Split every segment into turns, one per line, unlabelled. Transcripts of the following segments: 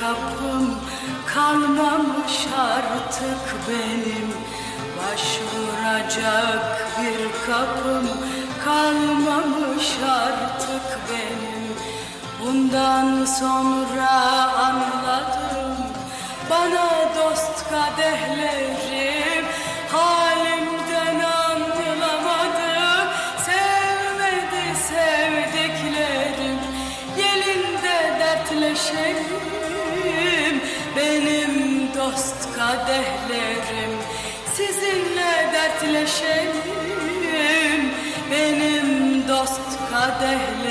kapım kalmamış artık benim. Başvuracak bir kapım kalmamış artık benim. Bundan sonra anladım. Bana dost kadehlerim dertleşelim. Benim dost kadehlerim Sizinle dertleşelim. Benim dost kadehlerim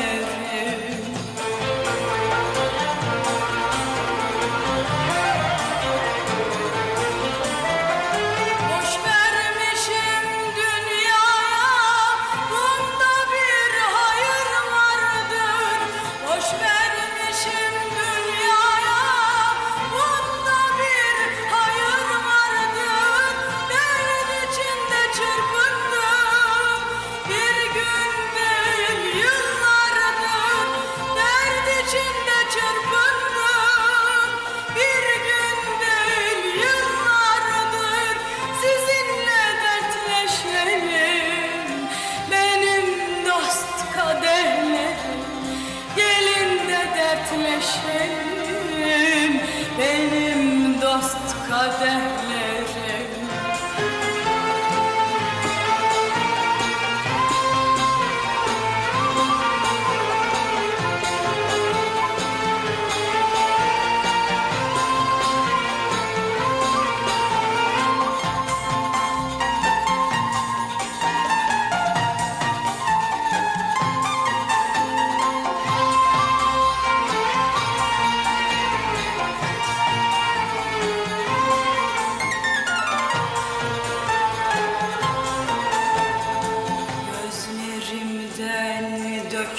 dertleşelim Benim dost kadehlerim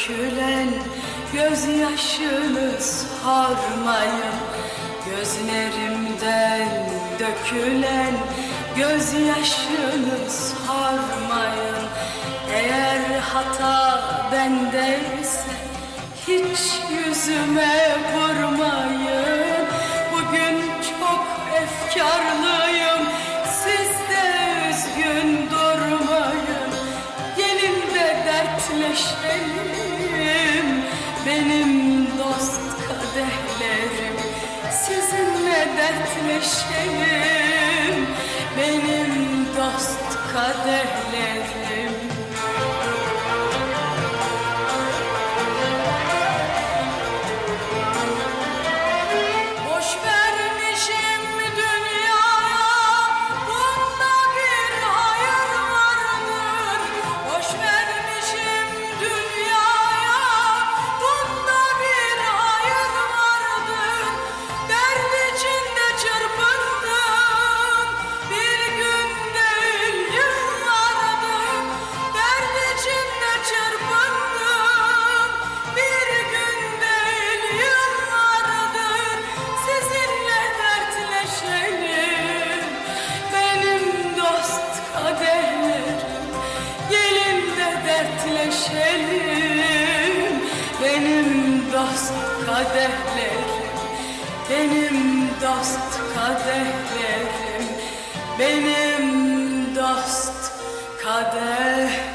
dökülen gözyaşını sormayın Gözlerimden dökülen gözyaşını sormayın Eğer hata bendeyse hiç yüzüme vurmayın dertleşelim Benim dost kadehlerim Benim dost kadehlerim Benim dost kadehlerim Benim dost kadehlerim